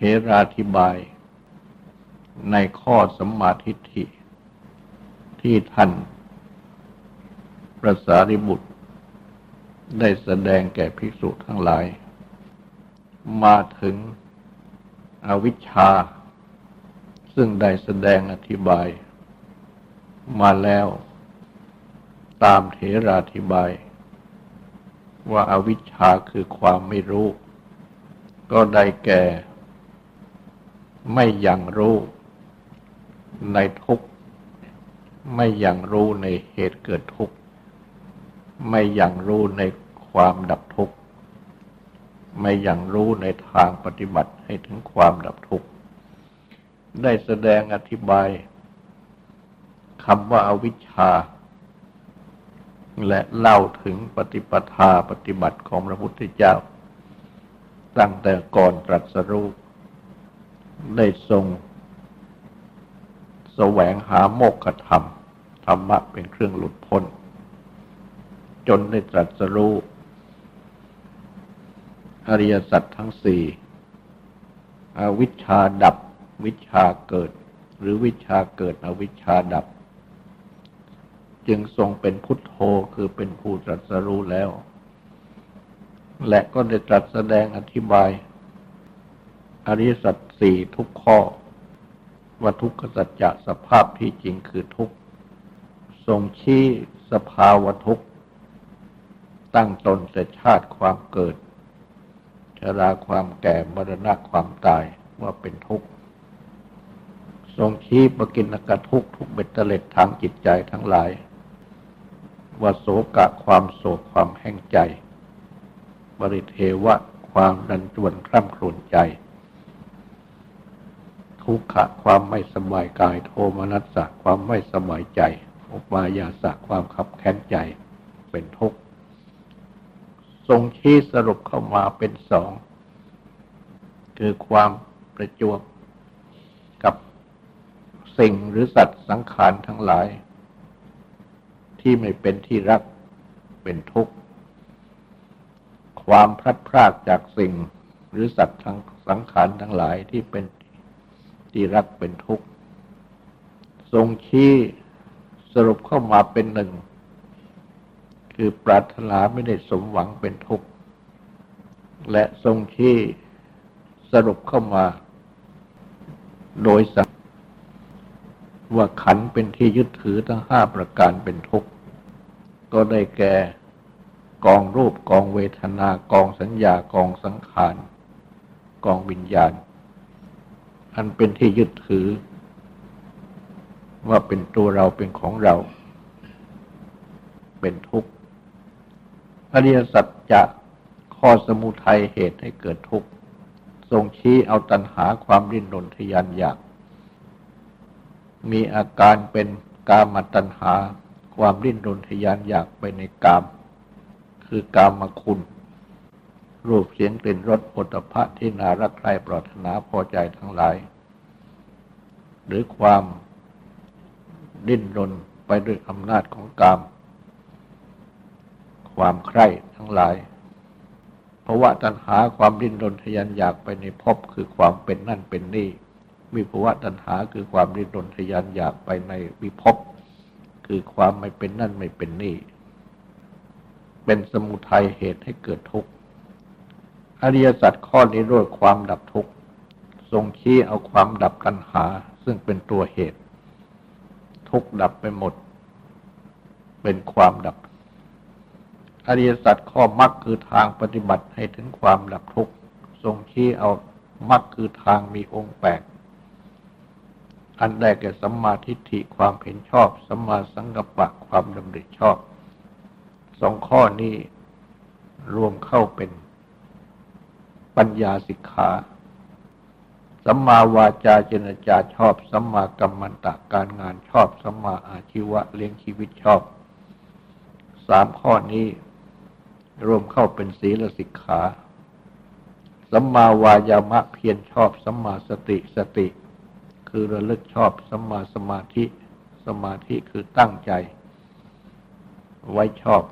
เทราธิบาย ในข้อสมมาทิฏฐิ ที่ท่านพระสารีบุตร ได้แสดงแก่ภิกษุทั้งหลาย มาถึงอวิชชา ซึ่งได้แสดงอธิบาย มาแล้วตามเถราธิบาย ว่าอาวิชชาคือความไม่รู้ ก็ได้แก่ ไม่ยังรู้ในทุกข์ ไม่ยังรู้ในเหตุเกิดทุกข์ ไม่ยังรู้ในความดับทุกข์ ไม่ยังรู้ในทางปฏิบัติให้ถึงความดับทุกข์ ได้แสดงอธิบายคำว่าอาวิชชา และเล่าถึงปฏิปทาปฏิบัติของพระพุทธเจ้า ตั้งแต่ก่อนตรัสรู้ ได้ทรงแสวงหาโมกขธรรม ธรรมะเป็นเครื่องหลุดพ้น จนได้ตรัสรู้อริยสัจทั้งสี่อวิชชาดับ วิชาเกิด หรือวิชาเกิด อวิชชาดับ จึงทรงเป็นพุทโธคือเป็นผู้ตรัสรู้แล้ว และก็ได้ตรัสแสดงอธิบาย อริสัจสี่ทุกข้อว่าทุกขสัจจะสภาพที่จริงคือทุกทรงชี้สภาวะทุกตั้งตนแต่ชาติความเกิดชราความแก่มรณะความตายว่าเป็นทุกข์ ทรงชี้ปกินกทุกทุกเบ็ดเตล็ดทางจิตใจทั้งหลาย ว่าโศกะความโศกความแห้งใจ บริเทวะความดันจวนคร่ำครวญใจ ทุกขะความไม่สบายกาย โทมนัสสะความไม่สบายใจ อุปายาสะความขับแค้นใจเป็นทุกข์ทรงชี้สรุปเข้ามาเป็นสอง คือความประจวบกับสิ่งหรือสัตว์สังขารทั้งหลาย ที่ไม่เป็นที่รักเป็นทุกข์ ความพลัดพรากจากสิ่งหรือสัตว์ทั้งสังขารทั้งหลายที่เป็น ที่รักเป็นทุกข์ทรงชี้สรุปเข้ามาเป็นหนึ่ง คือปรารถนาไม่ได้สมหวังเป็นทุกข์ และทรงชี้สรุปเข้ามา โดยสังว่าขันเป็นที่ยึดถือทั้งห้าประการเป็นทุกข์ ก็ได้แก่กองรูปกองเวทนากองสัญญากองสังขาร กองวิญญาณ อันเป็นที่ยึดถือ ว่าเป็นตัวเราเป็นของเรา เป็นทุกข์อริยสัจจะข้อสมุทัยเหตุให้เกิดทุกข์ทรงชี้เอาตัณหาความริ้นรนทยานอยาก มีอาการเป็นกามตัณหา ความริ้นรนทยานอยากไปในกาม คือกามคุณ รูปเสียงกลิ่นรสผลิภัณฑ์ที่นารักใคร่ปรารถนาพอใจทั้งหลาย หรือความดิ้นรนไปด้วยอำนาจของกาม ความใคร่ทั้งหลายเพราะว่าตัณหาความดิ้นรนทยันอยากไปในภพคือความเป็นนั่นเป็นนี่วิภวะตัณหาคือความดิ้นรนทยันอยากไปในวิภพคือความไม่เป็นนั่นไม่เป็นนี่ เป็นสมุทัยเหตุให้เกิดทุกข์ อริยสัจข้อนี้ด้วยความดับทุกข์ทรงชี้เอาความดับตัณหา ซึ่งเป็นตัวเหตุ ทุกข์ดับไปหมด เป็นความดับ อริยสัจข้อมรรคคือทางปฏิบัติให้ถึงความดับทุกข์ทรงชี้เอามรรคคือทางมีองค์แปดอันแรกแก่สัมมาทิฏฐิความเห็นชอบสัมมาสังกัปปะความดำริชอบ สองข้อนี้รวมเข้าเป็น ปัญญาสิกขาสัมมาวาจาเจนจาชอบ สัมมากัมมันตะการงานชอบ สัมมาอาชีวะเลี้ยงชีวิตชอบ สามข้อนี้ รวมเข้าเป็นศีลสิกขาสัมมาวายามะเพียรชอบ สัมมาสติสติ คือระลึกชอบสัมมาสมาธิ สมาธิคือตั้งใจ ไว้ชอบ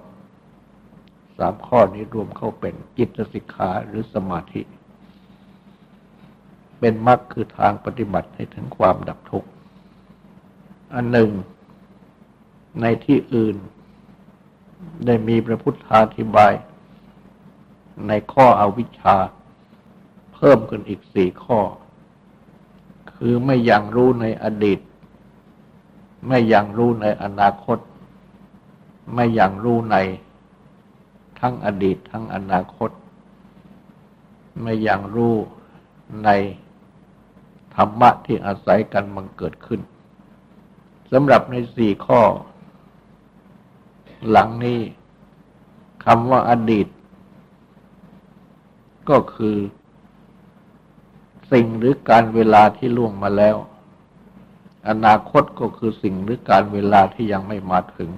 สามข้อนี้รวมเข้าเป็นจิตสิกขาหรือสมาธิ เป็นมรรคคือทางปฏิบัติให้ถึงความดับทุกข์ อันหนึ่ง ในที่อื่น ได้มีพระพุทธาธิบาย ในข้ออวิชชา เพิ่มขึ้นอีกสี่ข้อ คือไม่ยังรู้ในอดีต ไม่ยังรู้ในอนาคต ไม่ยังรู้ใน ทั้งอดีตทั้งอนาคต ไม่อยังรู้ในธรรมะที่อาศัยกันมันเกิดขึ้นสำหรับในสี่ข้อ หลังนี้คำว่าอดีต ก็คือ สิ่งหรือการเวลาที่ล่วงมาแล้ว อนาคตก็คือสิ่งหรือการเวลาที่ยังไม่มาถึง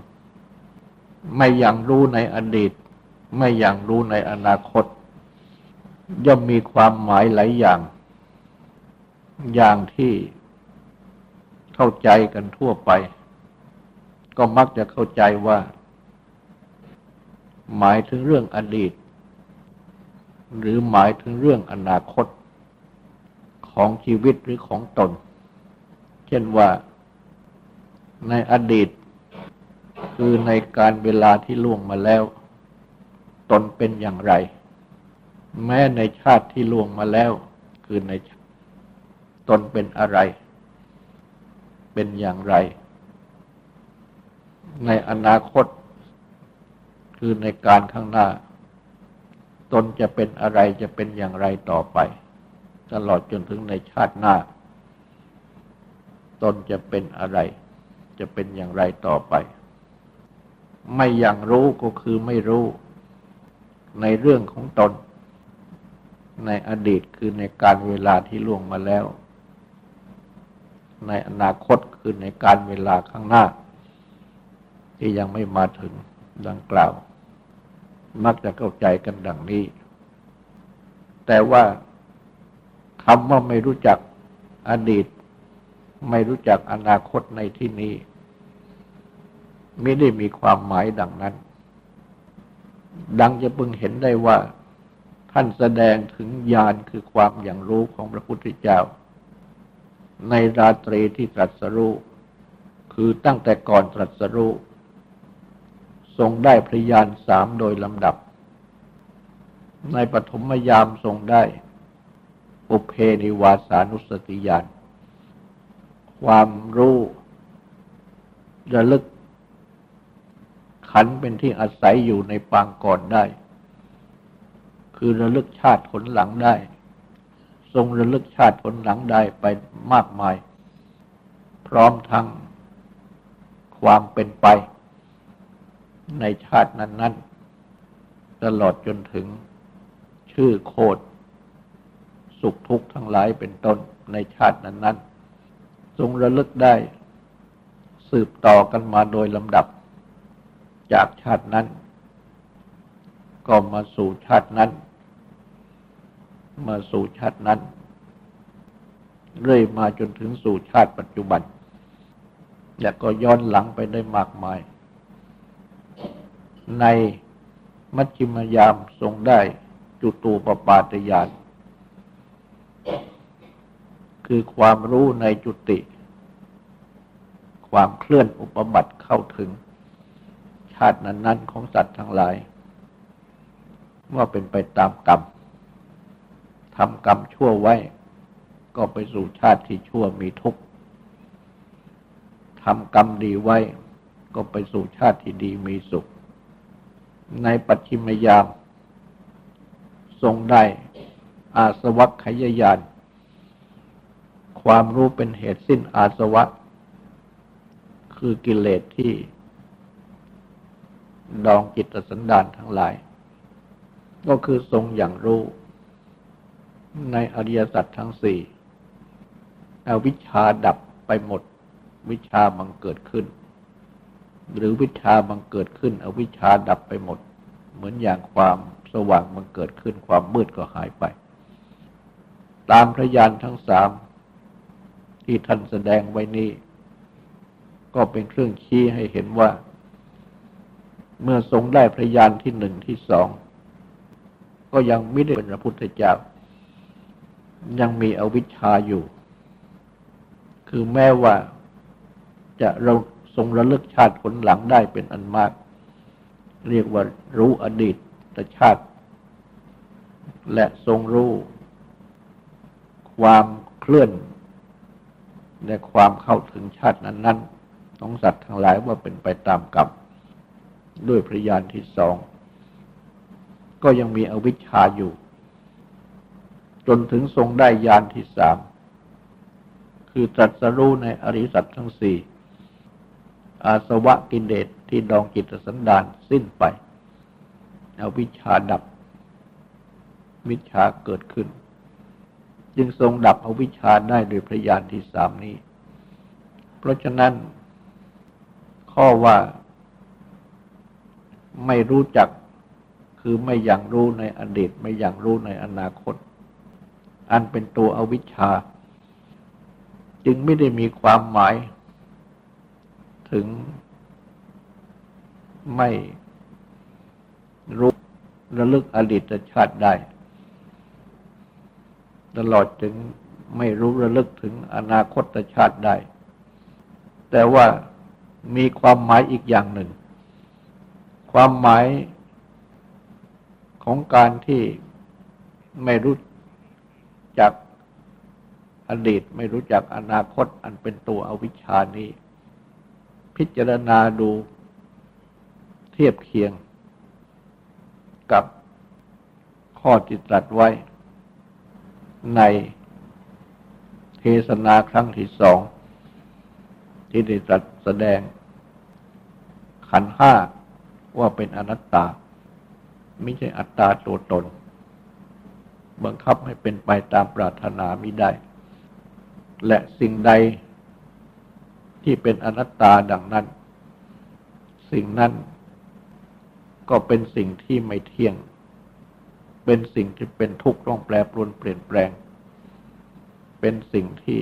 ไม่ยังรู้ในอดีต ไม่อย่างรู้ในอนาคต ย่อมมีความหมายหลายอย่าง อย่างที่เข้าใจกันทั่วไป ก็มักจะเข้าใจว่า หมายถึงเรื่องอดีต หรือหมายถึงเรื่องอนาคตของชีวิตหรือของตน เช่นว่าในอดีต คือในการเวลาที่ล่วงมาแล้ว ตนเป็นอย่างไร แม้ในชาติที่ล่วงมาแล้ว คือในตนเป็นอะไร เป็นอย่างไร ในอนาคต คือในการข้างหน้า ตนจะเป็นอะไรจะเป็นอย่างไรต่อไป ตลอดจนถึงในชาติหน้า ตนจะเป็นอะไร จะเป็นอย่างไรต่อไป ไม่อย่างรู้ก็คือไม่รู้ ในเรื่องของตน ในอดีตคือในการเวลาที่ล่วงมาแล้ว ในอนาคตคือในการเวลาข้างหน้า ที่ยังไม่มาถึงดังกล่าว มักจะเข้าใจกันดังนี้ แต่ว่าคำว่าไม่รู้จักอดีต ไม่รู้จักอนาคตในที่นี้ไม่ได้มีความหมายดังนั้น ดังจะพึงเห็นได้ว่าท่านแสดงถึงญาณคือความอย่างรู้ของพระพุทธเจ้า ในราตรีที่ตรัสรู้คือตั้งแต่ก่อนตรัสรู้ทรงได้พระญาณสามโดยลำดับ ในปฐมยามทรงได้ อุเพนิวาสานุสติญาณความรู้ระลึก ขันเป็นที่อาศัยอยู่ในปางก่อนได้ คือระลึกชาติผลหลังได้ ทรงระลึกชาติผลหลังได้ไปมากมาย พร้อมทั้งความเป็นไป ในชาตินั้น ๆ ตลอดจนถึงชื่อโคดสุขทุกข์ทั้งหลายเป็นต้นในชาตินั้น ๆ ทรงระลึกได้ สืบต่อกันมาโดยลำดับ จากชาตินั้น ก็มาสู่ชาตินั้น มาสู่ชาตินั้น เรื่อยมาจนถึงสู่ชาติปัจจุบัน และก็ย้อนหลังไปได้มากมาย ในมัชฌิมยามทรงได้จุตูปปาตยานคือความรู้ในจุติ ความเคลื่อนอุปบัติเข้าถึง ชาตินั้น ๆ ของสัตว์ทั้งหลายว่าเป็นไปตามกรรมทำกรรมชั่วไว้ ก็ไปสู่ชาติที่ชั่วมีทุกข์ทำกรรมดีไว้ ก็ไปสู่ชาติที่ดีมีสุข ในปัจฉิมยาม ทรงได้อาสวัคขยายาน ความรู้เป็นเหตุสิ้นอาสวะ คือกิเลสที่ ดองจิตสันดานทั้งหลาย ก็คือทรงอย่างรู้ในอริยสัจทั้งสี่อวิชชาดับไปหมด วิชาบังเกิดขึ้น หรือวิชาบังเกิดขึ้น อวิชาดับไปหมด เหมือนอย่างความสว่างบังเกิดขึ้นความมืดก็หายไป ตามพระยานทั้งสามที่ท่านแสดงไว้นี้ ก็เป็นเครื่องชี้ให้เห็นว่า เมื่อทรงได้พระยานที่หนึ่งที่สอง ก็ยังไม่ได้เป็นพระพุทธเจ้า ยังมีอวิชชาอยู่ คือแม้ว่าจะเราทรงระลึกชาติผลหลังได้เป็นอันมาก เรียกว่ารู้อดีตชาติ และทรงรู้ ความเคลื่อนและความเข้าถึงชาตินั้น ๆ ของสัตว์ทั้งหลายว่าเป็นไปตามกรรม ด้วยพระยานที่สอง ก็ยังมีอวิชชาอยู่ จนถึงทรงได้ยานที่สาม คือตรัสรู้ในอริสัตทั้งสี่ อาสวะกินเลสที่ดองจิตสันดานสิ้นไป อวิชชาดับ วิชาเกิดขึ้น จึงทรงดับอวิชชาได้โดยพระญาณที่สามนี้ เพราะฉะนั้นข้อว่า ไม่รู้จักคือไม่อย่างรู้ในอดีต ไม่อย่างรู้ในอนาคต อันเป็นตัวอวิชชา จึงไม่ได้มีความหมาย ถึงไม่รู้ระลึกอดีตชาติได้ ตลอดถึงไม่รู้ระลึกถึงอนาคตชาติได้ แต่ว่ามีความหมายอีกอย่างหนึ่ง ความหมายของการที่ไม่รู้จักอดีต ไม่รู้จักอนาคต อันเป็นตัวอวิชชานี้ พิจารณาดูเทียบเคียง กับข้อที่ตรัสไว้ ในเทศนาครั้งที่สอง ที่ได้ตรัสแสดงขันห้า ว่าเป็นอนัตตา ไม่ใช่อัตตาตัวตน บังคับให้เป็นไปตามปรารถนามิได้ และสิ่งใดที่เป็นอนัตตาดังนั้น สิ่งนั้นก็เป็นสิ่งที่ไม่เที่ยง เป็นสิ่งที่เป็นทุกข์ต้องแปรปรวนเปลี่ยนแปลง เป็นสิ่งที่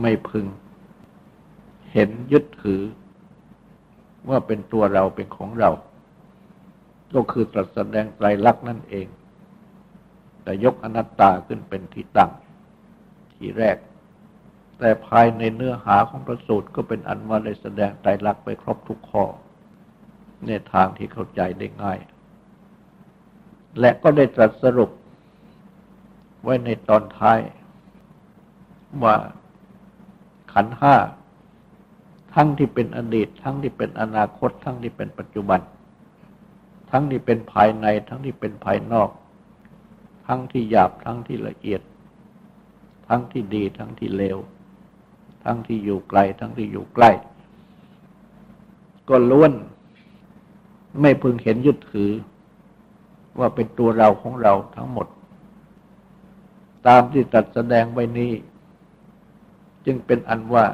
ไม่พึง เห็นยึดถือ ว่าเป็นตัวเราเป็นของเรา ก็คือตรัสแสดงไตรลักษณ์นั่นเอง แต่ยกอนัตตาขึ้นเป็นที่ตั้งที่แรก แต่ภายในเนื้อหาของพระสูตรก็เป็นอันว่าได้แสดงไตรลักษณ์ไปครบทุกข้อ ในทางที่เข้าใจได้ง่าย และก็ได้ตรัสสรุปไว้ในตอนท้ายว่าขันห้า ทั้งที่เป็นอดีต ทั้งที่เป็นอนาคต ทั้งที่เป็นปัจจุบัน ทั้งที่เป็นภายใน ทั้งที่เป็นภายนอก ทั้งที่หยาบทั้งที่ละเอียด ทั้งที่ดีทั้งที่เลว ทั้งที่อยู่ไกล ทั้งที่อยู่ใกล้ ก็ล้วนไม่พึงเห็นยึดถือ ว่าเป็นตัวเราของเราทั้งหมด ตามที่ตัดแสดงไว้นี้ จึงเป็นอันว่า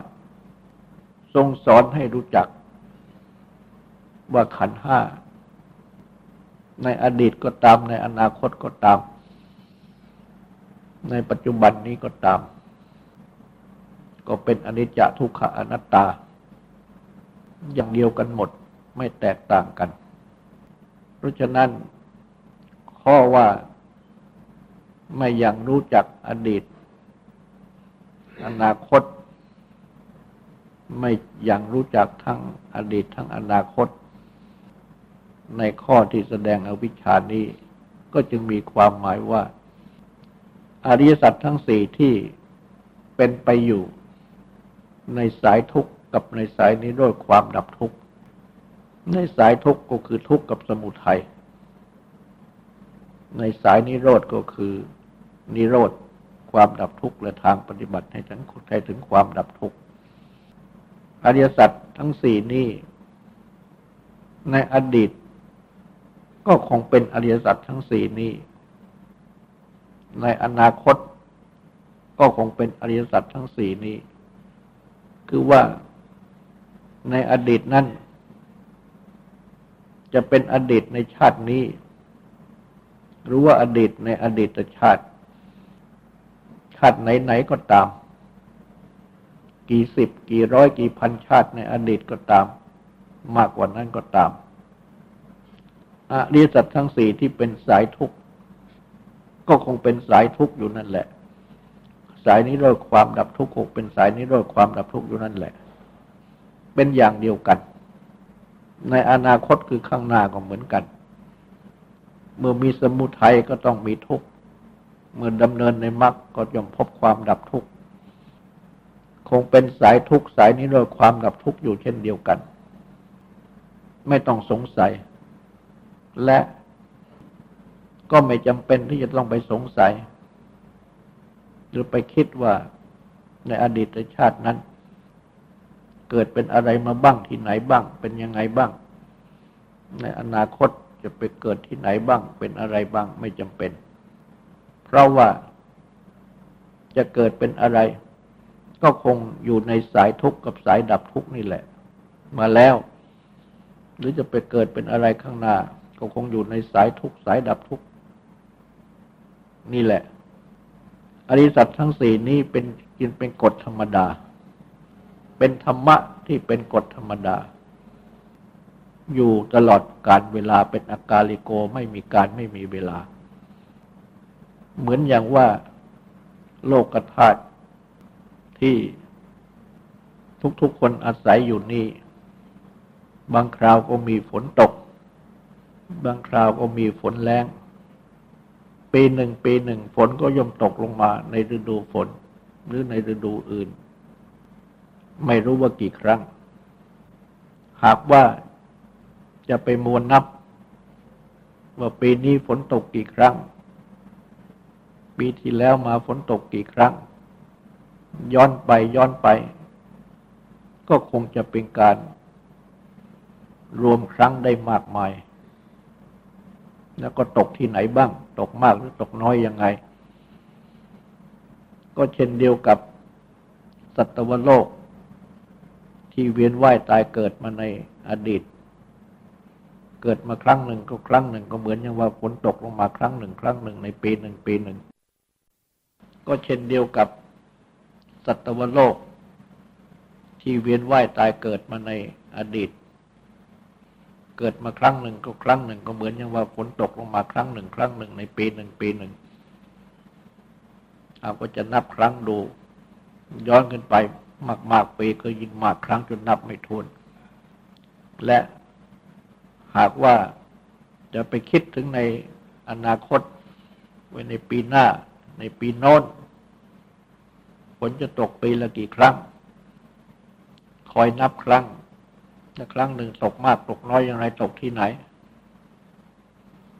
ทรงสอนให้รู้จัก ว่าขันห้า ในอดีตก็ตาม ในอนาคตก็ตาม ในปัจจุบันนี้ก็ตาม ก็เป็นอนิจจทุกขอนัตตา อย่างเดียวกันหมดไม่แตกต่างกัน เพราะฉะนั้น ข้อว่าไม่ยังรู้จักอดีต อนาคต ไม่ยังรู้จักทั้งอดีตทั้งอนาคต ในข้อที่แสดงอวิชชานี้ ก็จึงมีความหมายว่า อริยสัจทั้งสี่ที่เป็นไปอยู่ในสายทุกข์กับในสายนิโรธความดับทุกข์ ในสายทุกข์ก็คือทุกข์กับสมุทัย ในสายนิโรธก็คือนิโรธความดับทุกข์และทางปฏิบัติให้ถึงให้ถึงความดับทุกข์ อริยสัจทั้งสี่นี้ ในอดีต ก็คงเป็นอริยสัจทั้งสี่นี้ ในอนาคต ก็คงเป็นอริยสัจทั้งสี่นี้ คือว่าในอดีตนั้นจะเป็นอดีตในชาตินี้ หรือว่าอดีตในอดีตชาติ ชาติไหน ๆ ก็ตาม กี่สิบ กี่ร้อยกี่พันชาติในอดีตก็ตาม มากกว่านั้นก็ตามอริยสัจทั้งสี่ที่เป็นสายทุกข์ก็คงเป็นสายทุกข์อยู่นั่นแหละ สายนิโรธความดับทุกข์คงเป็นสายนิโรธความดับทุกข์อยู่นั่นแหละ เป็นอย่างเดียวกัน ในอนาคตคือข้างหน้าก็เหมือนกัน เมื่อมีสมุทัยก็ต้องมีทุกข์เมื่อดำเนินในมรรคก็ย่อมพบความดับทุกข์ คงเป็นสายทุกข์สายนี้โดยความดับทุกข์อยู่เช่นเดียวกัน ไม่ต้องสงสัย และก็ไม่จำเป็นที่จะต้องไปสงสัย หรือไปคิดว่าในอดีตชาตินั้น เกิดเป็นอะไรมาบ้างที่ไหนบ้าง เป็นยังไงบ้าง ในอนาคตจะไปเกิดที่ไหนบ้าง เป็นอะไรบ้างไม่จำเป็น เพราะว่าจะเกิดเป็นอะไร ก็คงอยู่ในสายทุกข์กับสายดับทุกข์นี่แหละ มาแล้ว หรือจะไปเกิดเป็นอะไรข้างหน้า ก็คงอยู่ในสายทุกข์สายดับทุกข์นี่แหละ อริสัตทั้งสี่นี้เป็นกินเป็นกฎธรรมดา เป็นธรรมะที่เป็นกฎธรรมดา อยู่ตลอดการเวลาเป็นอากาลิโกไม่มีการไม่มีเวลา เหมือนอย่างว่าโลกธาตุ ที่ทุกๆคนอาศัยอยู่นี่ บางคราวก็มีฝนตก บางคราวก็มีฝนแรงปีหนึ่งปีหนึ่งฝนก็ย่อมตกลงมาในฤดูฝน หรือในฤดูอื่น ไม่รู้ว่ากี่ครั้ง หากว่าจะไปมวลนับ ว่าปีนี้ฝนตกกี่ครั้ง ปีที่แล้วมาฝนตกกี่ครั้ง ย้อนไปย้อนไป ก็คงจะเป็นการ รวมครั้งได้มากมาย แล้วก็ตกที่ไหนบ้าง ตกมากหรือตกน้อยยังไง ก็เช่นเดียวกับสัตวโลก ที่เวียนว่ายตายเกิดมาในอดีต เกิดมาครั้งหนึ่งก็ครั้งหนึ่งก็เหมือนอย่างว่าฝนตกลงมาครั้งหนึ่ง ครั้งหนึ่งในปีหนึ่งปีหนึ่ง ก็เช่นเดียวกับ สัตวโลก ที่เวียนว่ายตายเกิดมาในอดีต เกิดมาครั้งหนึ่งก็ครั้งหนึ่งก็เหมือนอย่างว่าฝนตกลงมาครั้งหนึ่ง ครั้งหนึ่งในปีหนึ่งปีหนึ่งเราก็จะนับครั้งดู ย้อนขึ้นไปมาก ๆ ปีก็ยิ่งมากครั้งจนนับไม่ทวน และหากว่าจะไปคิดถึงในอนาคตไว้ในปีหน้า ในปีโน้น ฝนจะตกปีละกี่ครั้ง คอยนับครั้งถ้าครั้งหนึ่งตกมากตกน้อยอย่างไรตกที่ไหน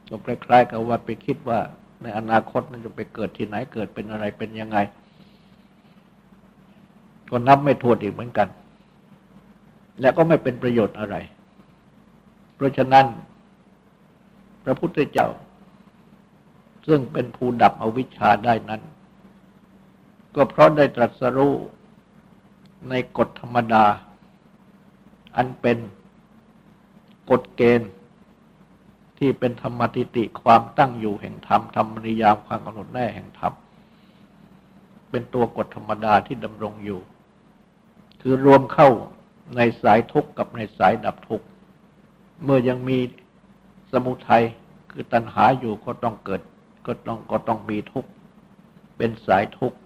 ตก็คล้ายๆกับว่าไปคิดว่า ในอนาคตมันจะไปเกิดที่ไหนเกิดเป็นอะไรเป็นยังไงก็นับไม่ทวนอีกเหมือนกัน และก็ไม่เป็นประโยชน์อะไร เพราะฉะนั้น พระพุทธเจ้า ซึ่งเป็นผู้ดับอวิชชาได้นั้น ก็เพราะได้ตรัสรู้ในกฎธรรมดา อันเป็นกฎเกณฑ์ ที่เป็นธรรมติติความตั้งอยู่แห่งธรรมธรรมนิยามความกำหนดแน่แห่งธรรมเป็นตัวกฎธรรมดาที่ดำรงอยู่ คือรวมเข้าในสายทุกข์กับในสายดับทุกข์เมื่อยังมีสมุทัยคือตัณหาอยู่ก็ต้องเกิดก็ต้องก็ต้องมีทุกข์เป็นสายทุกข์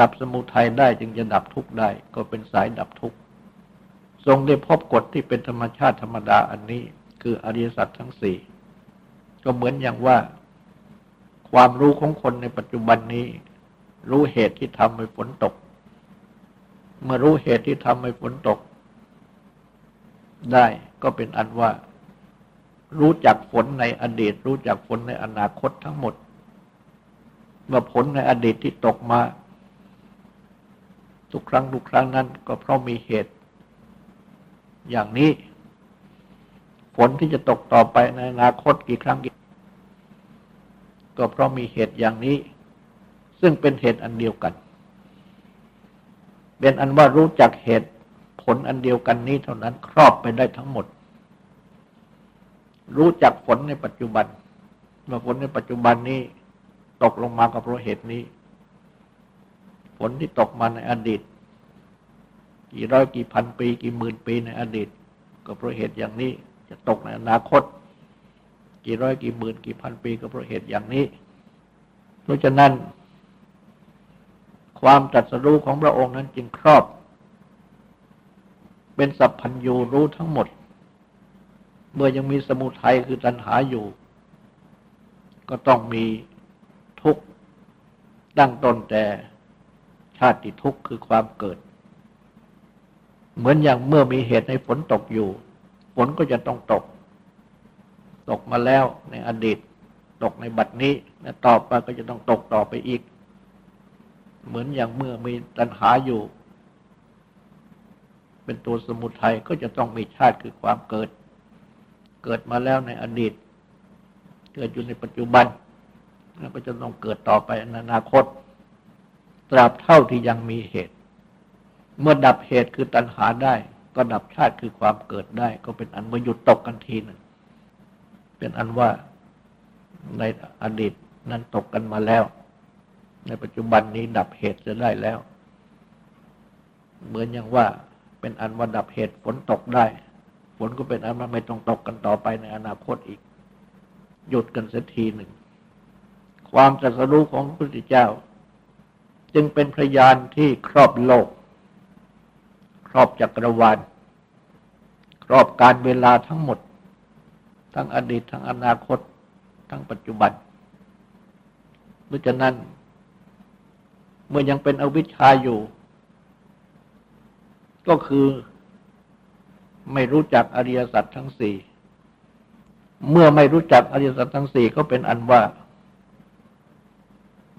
ดับสมุทัยได้จึงจะดับทุกข์ได้ ก็เป็นสายดับทุกข์ทรงได้พบกฎที่เป็นธรรมชาติธรรมดาอันนี้ คืออริยสัจทั้งสี่ก็เหมือนอย่างว่า ความรู้ของคนในปัจจุบันนี้ รู้เหตุที่ทำให้ฝนตก เมื่อรู้เหตุที่ทำให้ฝนตก ได้ก็เป็นอันว่า รู้จักฝนในอดีต รู้จักฝนในอนาคตทั้งหมดว่าผลในอดีตที่ตกมา ทุกครั้งทุกครั้งนั้นก็เพราะมีเหตุ อย่างนี้ ฝนที่จะตกต่อไปในอนาคตกี่ครั้งกี่ก็เพราะมีเหตุอย่างนี้ ซึ่งเป็นเหตุอันเดียวกัน เป็นอันว่ารู้จักเหตุผลอันเดียวกันนี้เท่านั้นครอบไปได้ทั้งหมด รู้จักฝนในปัจจุบันว่าฝนในปัจจุบันนี้ ตกลงมาก็เพราะเหตุนี้ ฝนที่ตกมาในอดีต กี่ร้อยกี่พันปี กี่หมื่นปีในอดีต ก็เพราะเหตุอย่างนี้จะตกในอนาคต กี่ร้อยกี่หมื่นกี่พันปีก็เพราะเหตุอย่างนี้ เพราะฉะนั้น ความตรัสรู้ของพระองค์นั้นจึงครอบ เป็นสัพพัญญูรู้ทั้งหมด เมื่อยังมีสมุทัยคือตัณหาอยู่ ก็ต้องมีทุกข์ตั้งต้นแต่ ชาติทุกข์คือความเกิด เหมือนอย่างเมื่อมีเหตุให้ฝนตกอยู่ ฝนก็จะต้องตก ตกมาแล้วในอดีต ตกในบัดนี้และต่อไปก็จะต้องตกต่อไปอีก เหมือนอย่างเมื่อมีตัณหาอยู่ เป็นตัวสมุทัยก็จะต้องมีชาติคือความเกิด เกิดมาแล้วในอดีต เกิดอยู่ในปัจจุบันแล้วก็จะต้องเกิดต่อไปในอนาคต ตราบเท่าที่ยังมีเหตุ เมื่อดับเหตุคือตัณหาได้ ก็ดับชาติคือความเกิดได้ ก็เป็นอันมาหยุดตกกันทีหนึ่งเป็นอันว่าในอดีตนั้นตกกันมาแล้ว ในปัจจุบันนี้ดับเหตุจะได้แล้ว เหมือนอย่างว่าเป็นอันว่าดับเหตุฝนตกได้ ฝนก็เป็นอันว่าไม่ต้องตกกันต่อไปในอนาคตอีก หยุดกันสักทีหนึ่ง ความตรัสรู้ของพระพุทธเจ้า จึงเป็นพยานที่ครอบโลก ครอบจักรวาล ครอบการเวลาทั้งหมด ทั้งอดีตทั้งอนาคต ทั้งปัจจุบันเพราะฉะนั้น เมื่อยังเป็นอวิชชาอยู่ ก็คือไม่รู้จักอริยสัจทั้งสี่ เมื่อไม่รู้จักอริยสัจทั้งสี่ก็เป็นอันว่า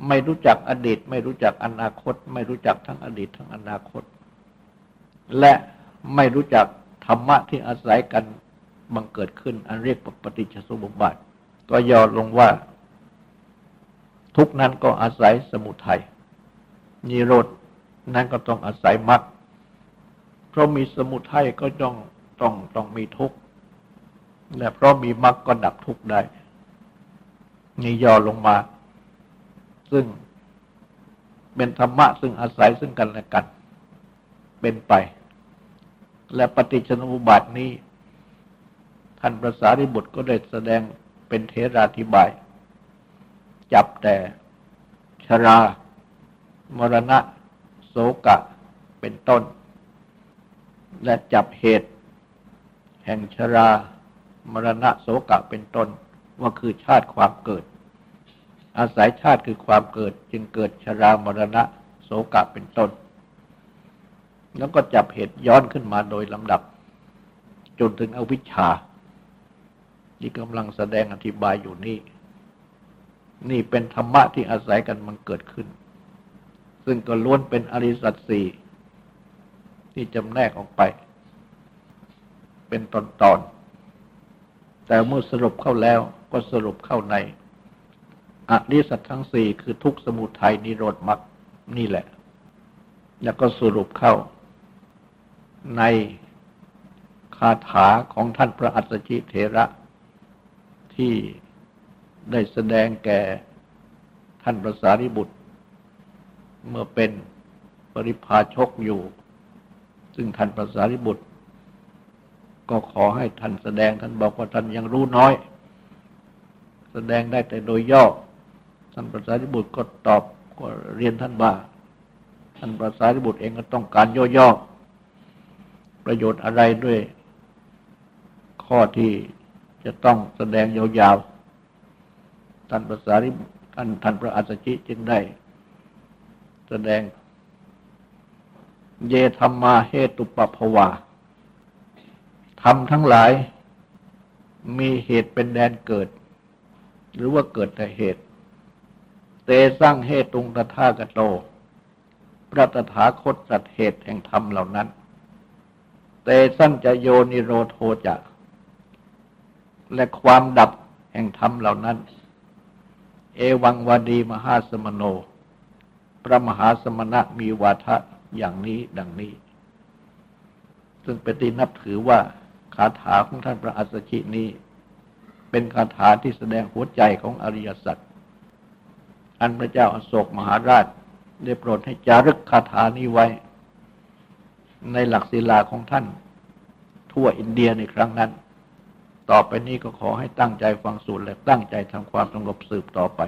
ไม่รู้จักอดีต ไม่รู้จักอนาคต ไม่รู้จักทั้งอดีตทั้งอนาคต และไม่รู้จักธรรมะที่อาศัยกันบังเกิดขึ้น อันเรียกปฏิจจสมุปบาท ก็ย่อลงว่า ทุกนั้นก็อาศัยสมุทัยนิโรดนั้นก็ต้องอาศัยมรรคเพราะมีสมุทัยก็ต้องต้องต้องมีทุกข์และเพราะมีมรรคก็ดับทุกข์ได้นี่ย่อลงมา ซึ่งเป็นธรรมะซึ่งอาศัยซึ่งกันและกันเป็นไป และปฏิชนมุบาทนี้ ท่านประสาริบุตรก็ได้แสดงเป็นเทราธิบาย จับแต่ชรา มรณะ โสกะ เป็นต้น และจับเหตุ แห่งชรา มรณะ โสกะ เป็นต้น ว่าคือชาติความเกิด อาศัยชาติคือความเกิดจึงเกิดชรามรณะโสกะเป็นต้น แล้วก็จับเหตุย้อนขึ้นมาโดยลำดับ จนถึงอวิชชา ที่กำลังแสดงอธิบายอยู่นี่ นี่เป็นธรรมะที่อาศัยกันมันเกิดขึ้น ซึ่งก็ล้วนเป็นอริสัตสีที่จำแนกออกไป เป็นตอนๆแต่เมื่อสรุปเข้าแล้วก็สรุปเข้าใน อริสัตทั้งสี่คือทุกสมุทัยนิโรธมรรคนี่แหละ แล้วก็สรุปเข้า ในคาถาของท่านพระอัสชิเถระ ที่ได้แสดงแก่ท่านพระสารีบุตร เมื่อเป็นปริพาชกอยู่ ซึ่งท่านพระสารีบุตร ก็ขอให้ท่านแสดงท่านบอกว่าท่านยังรู้น้อย แสดงได้แต่โดยย่อ ท่านพระสารีบุตรก็ตอบก็เรียนท่านว่าท่านพระสารีบุตรเองก็ต้องการย่อๆประโยชน์อะไรด้วย ข้อที่จะต้องแสดงยาวๆท่านพระสารีท่านท่านพระอัสสชิจึงได้ แสดง เยธรรมาเหตุปภวาทำทั้งหลายมีเหตุเป็นแดนเกิด หรือว่าเกิดแต่เหตุ เตสร้างเหตุตุงตถากโต พระตถาคตสัตเหตุแห่งธรรมเหล่านั้น เตสั้นจะโยนิโรโทจะและความดับแห่งธรรมเหล่านั้น เอวังวดีมหาสมโน พระมหาสมณะมีวาทะอย่างนี้ดังนี้ ซึ่งเป็นที่นับถือว่าคาถาของท่านพระอัสสชินี้ เป็นคาถาที่แสดงหัวใจของอริยสัจ อันพระเจ้าอโศกมหาราช ได้โปรดให้จารึกคาถานี้ไว้ ในหลักศิลาของท่าน ทั่วอินเดียในครั้งนั้น ต่อไปนี้ก็ขอให้ตั้งใจฟังสูตรและตั้งใจทำความสงบสืบต่อไป